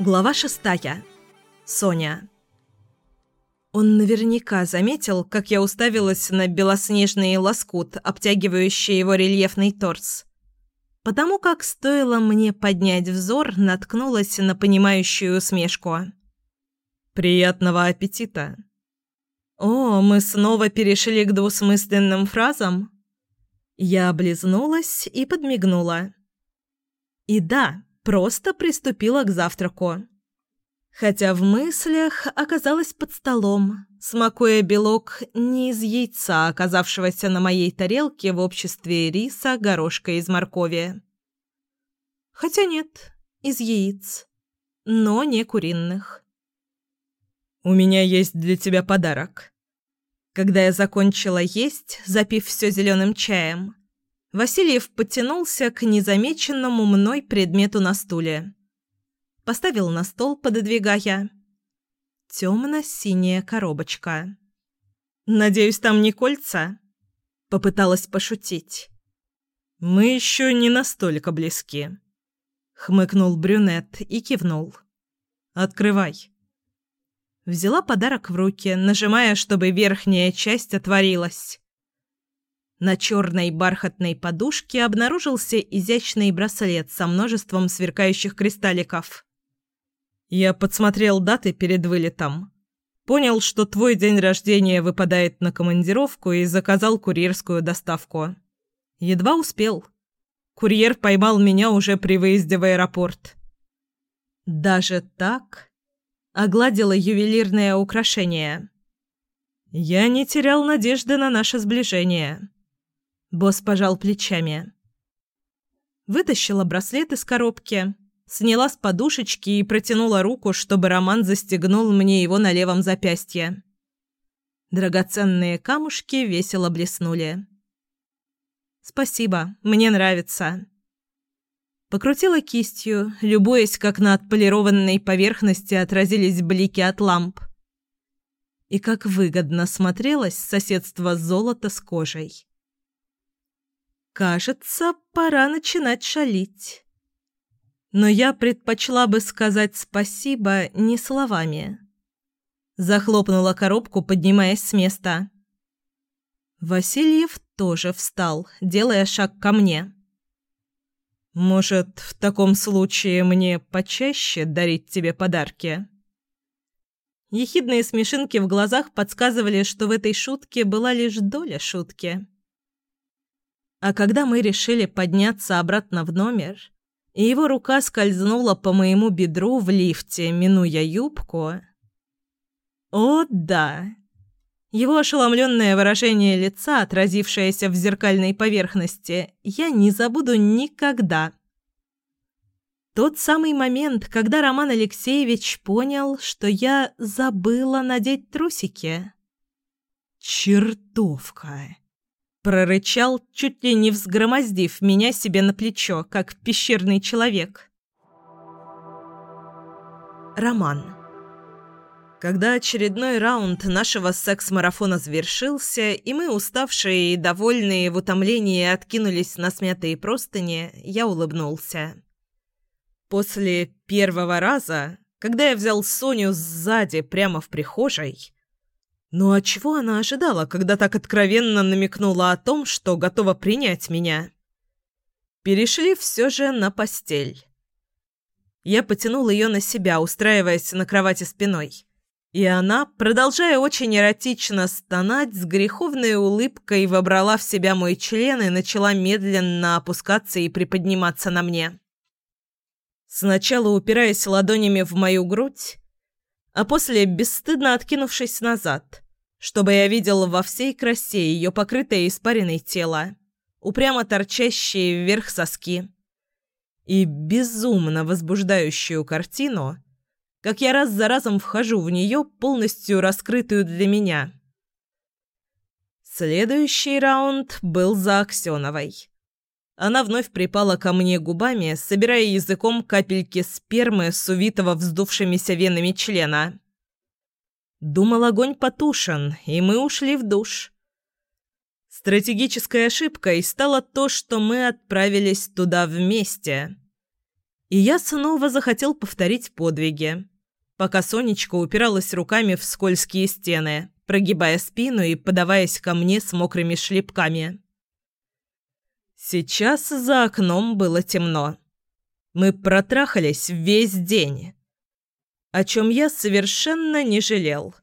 Глава шестая. Соня. Он наверняка заметил, как я уставилась на белоснежный лоскут, обтягивающий его рельефный торс. Потому как стоило мне поднять взор, наткнулась на понимающую усмешку. «Приятного аппетита!» «О, мы снова перешли к двусмысленным фразам?» Я облизнулась и подмигнула. «И да, просто приступила к завтраку. Хотя в мыслях оказалась под столом, смакуя белок не из яйца, оказавшегося на моей тарелке в обществе риса, горошка из моркови. Хотя нет, из яиц, но не куриных. «У меня есть для тебя подарок». Когда я закончила есть, запив все зеленым чаем, Васильев потянулся к незамеченному мной предмету на стуле. Поставил на стол, пододвигая. Темно-синяя коробочка. «Надеюсь, там не кольца?» Попыталась пошутить. «Мы еще не настолько близки», — хмыкнул брюнет и кивнул. «Открывай». Взяла подарок в руки, нажимая, чтобы верхняя часть отворилась. На черной бархатной подушке обнаружился изящный браслет со множеством сверкающих кристалликов. «Я подсмотрел даты перед вылетом. Понял, что твой день рождения выпадает на командировку и заказал курьерскую доставку. Едва успел. Курьер поймал меня уже при выезде в аэропорт». «Даже так?» Огладила ювелирное украшение. «Я не терял надежды на наше сближение». Босс пожал плечами. Вытащила браслет из коробки, сняла с подушечки и протянула руку, чтобы Роман застегнул мне его на левом запястье. Драгоценные камушки весело блеснули. «Спасибо, мне нравится». Покрутила кистью, любуясь, как на отполированной поверхности отразились блики от ламп. И как выгодно смотрелось соседство золота с кожей. Кажется, пора начинать шалить. Но я предпочла бы сказать спасибо не словами. Захлопнула коробку, поднимаясь с места. Васильев тоже встал, делая шаг ко мне. «Может, в таком случае мне почаще дарить тебе подарки?» Ехидные смешинки в глазах подсказывали, что в этой шутке была лишь доля шутки. А когда мы решили подняться обратно в номер, и его рука скользнула по моему бедру в лифте, минуя юбку... О, да! Его ошеломленное выражение лица, отразившееся в зеркальной поверхности, я не забуду никогда. Тот самый момент, когда Роман Алексеевич понял, что я забыла надеть трусики. Чертовка! Прорычал, чуть ли не взгромоздив меня себе на плечо, как пещерный человек. Роман. Когда очередной раунд нашего секс-марафона завершился, и мы, уставшие и довольные в утомлении, откинулись на смятые простыни, я улыбнулся. После первого раза, когда я взял Соню сзади прямо в прихожей, ну а чего она ожидала, когда так откровенно намекнула о том, что готова принять меня? Перешли все же на постель. Я потянул ее на себя, устраиваясь на кровати спиной. И она, продолжая очень эротично стонать, с греховной улыбкой вобрала в себя мой член и начала медленно опускаться и приподниматься на мне. Сначала упираясь ладонями в мою грудь, а после бесстыдно откинувшись назад, чтобы я видел во всей красе ее покрытое испаренное тело, упрямо торчащие вверх соски и безумно возбуждающую картину, как я раз за разом вхожу в нее, полностью раскрытую для меня. Следующий раунд был за Аксеновой. Она вновь припала ко мне губами, собирая языком капельки спермы с увитого вздувшимися венами члена. Думал, огонь потушен, и мы ушли в душ. Стратегической ошибкой стало то, что мы отправились туда вместе. И я снова захотел повторить подвиги, пока Сонечка упиралась руками в скользкие стены, прогибая спину и подаваясь ко мне с мокрыми шлепками. Сейчас за окном было темно. Мы протрахались весь день, о чем я совершенно не жалел.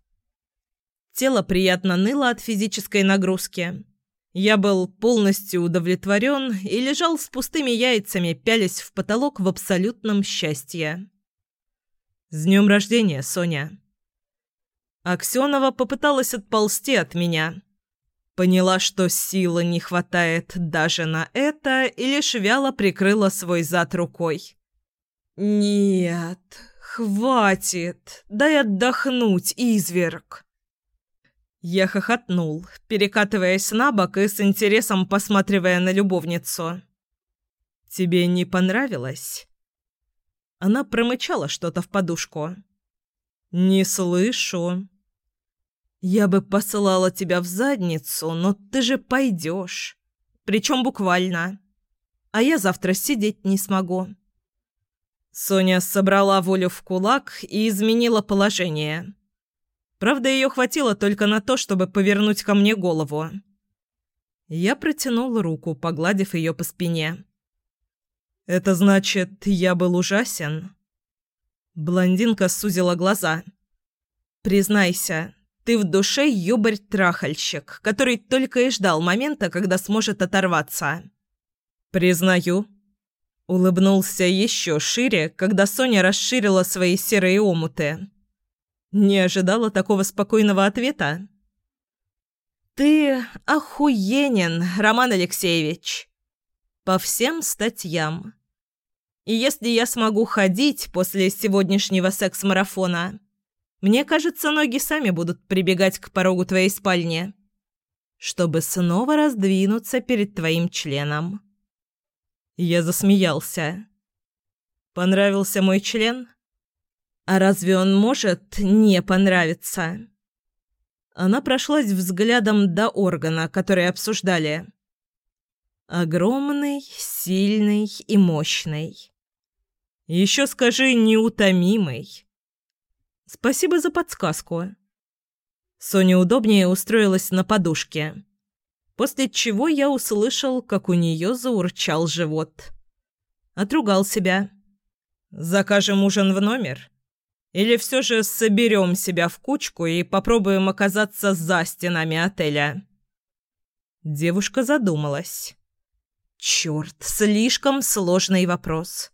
Тело приятно ныло от физической нагрузки. Я был полностью удовлетворен и лежал с пустыми яйцами, пялясь в потолок в абсолютном счастье. «С днем рождения, Соня!» Аксенова попыталась отползти от меня. Поняла, что силы не хватает даже на это, и лишь вяло прикрыла свой зад рукой. «Нет, хватит, дай отдохнуть, изверг!» Я хохотнул, перекатываясь на бок и с интересом посматривая на любовницу. «Тебе не понравилось?» Она промычала что-то в подушку. «Не слышу». «Я бы посылала тебя в задницу, но ты же пойдешь. Причем буквально. А я завтра сидеть не смогу». Соня собрала волю в кулак и изменила положение. Правда, ее хватило только на то, чтобы повернуть ко мне голову. Я протянул руку, погладив ее по спине. «Это значит, я был ужасен?» Блондинка сузила глаза. «Признайся, ты в душе ёбарь-трахальщик, который только и ждал момента, когда сможет оторваться». «Признаю». Улыбнулся еще шире, когда Соня расширила свои серые омуты. Не ожидала такого спокойного ответа? «Ты охуенен, Роман Алексеевич!» «По всем статьям. И если я смогу ходить после сегодняшнего секс-марафона, мне кажется, ноги сами будут прибегать к порогу твоей спальни, чтобы снова раздвинуться перед твоим членом». Я засмеялся. «Понравился мой член?» А разве он может не понравиться? Она прошлась взглядом до органа, который обсуждали. Огромный, сильный и мощный. Еще скажи неутомимый. Спасибо за подсказку. Соня удобнее устроилась на подушке, после чего я услышал, как у нее заурчал живот. Отругал себя. «Закажем ужин в номер?» Или все же соберем себя в кучку и попробуем оказаться за стенами отеля?» Девушка задумалась. «Черт, слишком сложный вопрос.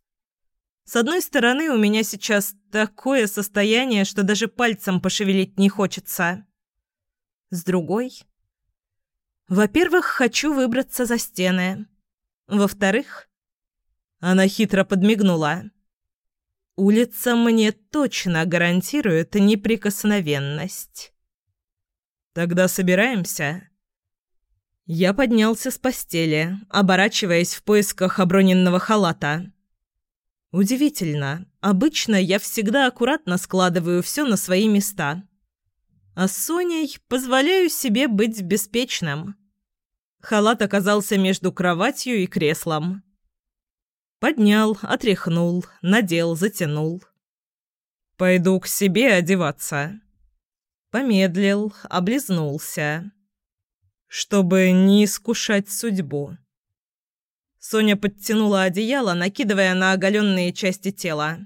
С одной стороны, у меня сейчас такое состояние, что даже пальцем пошевелить не хочется. С другой... Во-первых, хочу выбраться за стены. Во-вторых...» Она хитро подмигнула. Улица мне точно гарантирует неприкосновенность. Тогда собираемся. Я поднялся с постели, оборачиваясь в поисках оброненного халата. Удивительно, обычно я всегда аккуратно складываю все на свои места. А с Соней позволяю себе быть беспечным. Халат оказался между кроватью и креслом. Поднял, отряхнул, надел, затянул. «Пойду к себе одеваться». Помедлил, облизнулся. Чтобы не искушать судьбу. Соня подтянула одеяло, накидывая на оголенные части тела.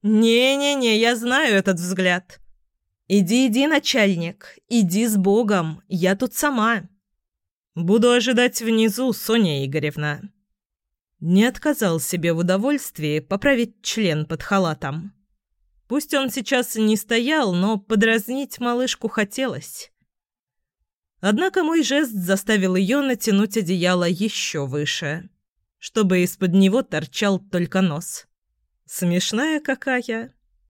«Не-не-не, я знаю этот взгляд. Иди, иди, начальник, иди с Богом, я тут сама. Буду ожидать внизу, Соня Игоревна». Не отказал себе в удовольствии поправить член под халатом. Пусть он сейчас не стоял, но подразнить малышку хотелось. Однако мой жест заставил ее натянуть одеяло еще выше, чтобы из-под него торчал только нос. Смешная какая.